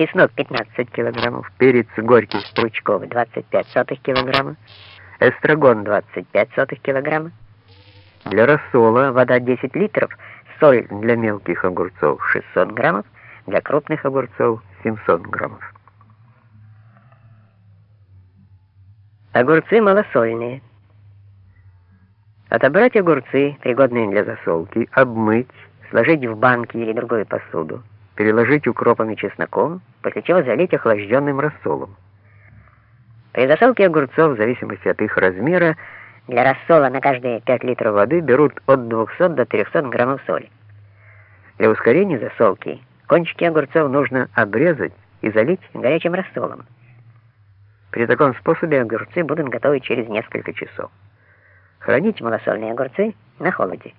чеснок 15 килограммов, перец горький стручковый 25 сотых килограмма, эстрагон 25 сотых килограмма. Для рассола вода 10 литров, соль для мелких огурцов 600 граммов, для крупных огурцов 700 граммов. Огурцы малосольные. Отобрать огурцы, пригодные для засолки, обмыть, сложить в банки или другую посуду, переложить укропом и чесноком, после чего залить охлажденным рассолом. При засолке огурцов, в зависимости от их размера, для рассола на каждые 5 литров воды берут от 200 до 300 граммов соли. Для ускорения засолки кончики огурцов нужно обрезать и залить горячим рассолом. При таком способе огурцы будут готовы через несколько часов. Хранить малосольные огурцы на холоде.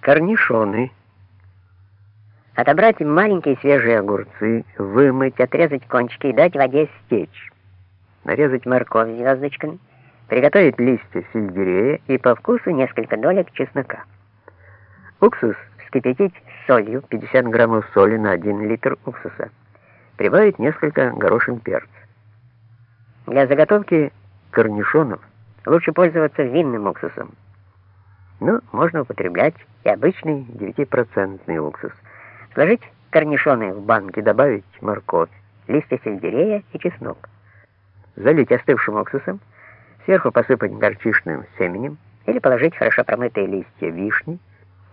Корнишоны. Отобрать маленькие свежие огурцы, вымыть, отрезать кончики и дать воде стечь. Нарезать морковь звездочками, приготовить листья сельдерея и по вкусу несколько долек чеснока. Уксус вскипятить с солью, 50 граммов соли на 1 литр уксуса прибавить несколько горошин перца. Для заготовки корнишонов лучше пользоваться винным уксусом. Но можно употреблять и обычный 9% уксус. Сложить корнишоны в банки, добавить морковь, листья сельдерея и чеснок. Залить остывшим уксусом, сверху посыпать горчичным семенем или положить хорошо промытые листья вишни,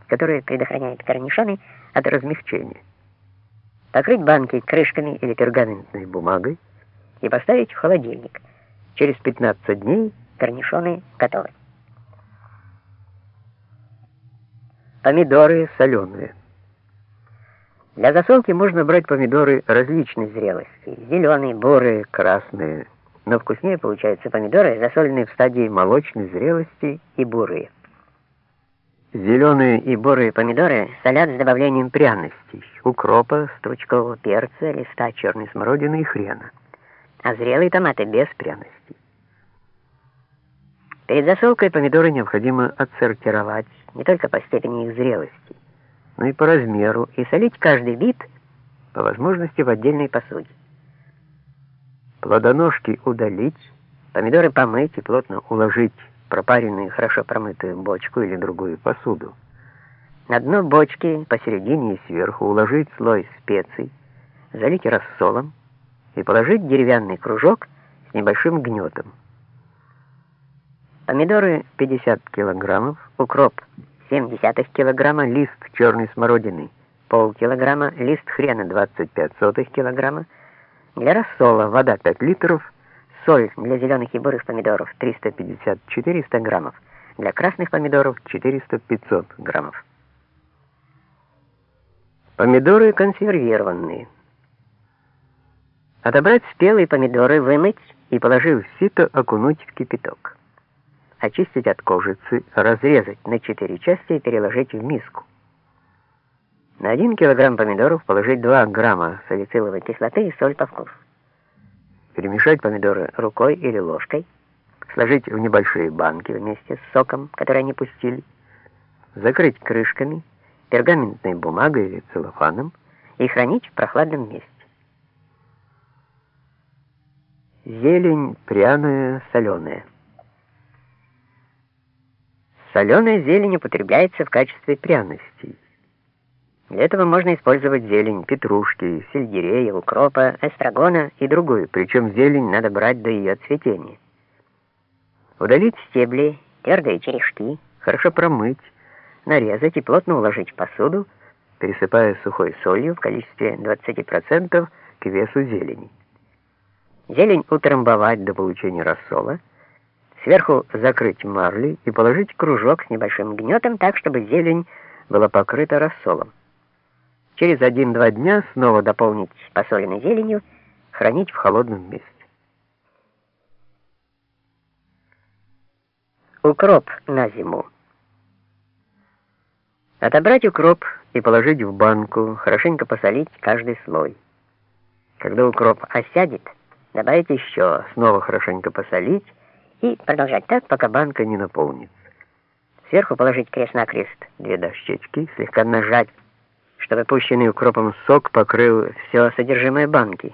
которые предохраняют корнишоны от размягчения покрыть банки крышками или пергаментной бумагой и поставить в холодильник. Через 15 дней корнишоны готовы. Помидоры соленые. Для засолки можно брать помидоры различной зрелости. Зеленые, бурые, красные. Но вкуснее получаются помидоры, засоленные в стадии молочной зрелости и бурые. Зеленые и бурые помидоры солят с добавлением пряностей, укропа, стручкового перца, листа черной смородины и хрена, а зрелые томаты без пряностей. Перед засолкой помидоры необходимо отсортировать не только по степени их зрелости, но и по размеру, и солить каждый вид по возможности в отдельной посуде. Плодоножки удалить, помидоры помыть и плотно уложить пропаренную хорошо промытую бочку или другую посуду. На дно бочки посередине и сверху уложить слой специй, залить рассолом и положить деревянный кружок с небольшим гнетом. Помидоры 50 килограммов, укроп 0,7 килограмма, лист черной смородины полкилограмма, лист хрена 25 сотых килограмма, для рассола вода 5 литров, Соль для зеленых и бурых помидоров 350-400 граммов, для красных помидоров 400-500 граммов. Помидоры консервированные. Отобрать спелые помидоры, вымыть и, положив в сито, окунуть в кипяток. Очистить от кожицы, разрезать на 4 части и переложить в миску. На 1 килограмм помидоров положить 2 грамма салициловой кислоты и соль по вкусу перемешать помидоры рукой или ложкой, сложить в небольшие банки вместе с соком, который они пустили, закрыть крышками, пергаментной бумагой или целлофаном и хранить в прохладном месте. Зелень пряная, соленая. Соленая зелень употребляется в качестве пряностей. Для этого можно использовать зелень петрушки, сельдерея, укропа, эстрагона и другую, причем зелень надо брать до ее цветения. Удалить стебли, твердые черешки, хорошо промыть, нарезать и плотно уложить в посуду, пересыпая сухой солью в количестве 20% к весу зелени. Зелень утрамбовать до получения рассола, сверху закрыть марлей и положить кружок с небольшим гнетом так, чтобы зелень была покрыта рассолом. Через один-два дня снова дополнить посоленной зеленью, хранить в холодном месте. Укроп на зиму. Отобрать укроп и положить в банку, хорошенько посолить каждый слой. Когда укроп осядет, добавить еще, снова хорошенько посолить и продолжать так, пока банка не наполнится. Сверху положить крест-накрест две дощечки, слегка нажать чтобы пущенный укропом сок покрыл все содержимое банки.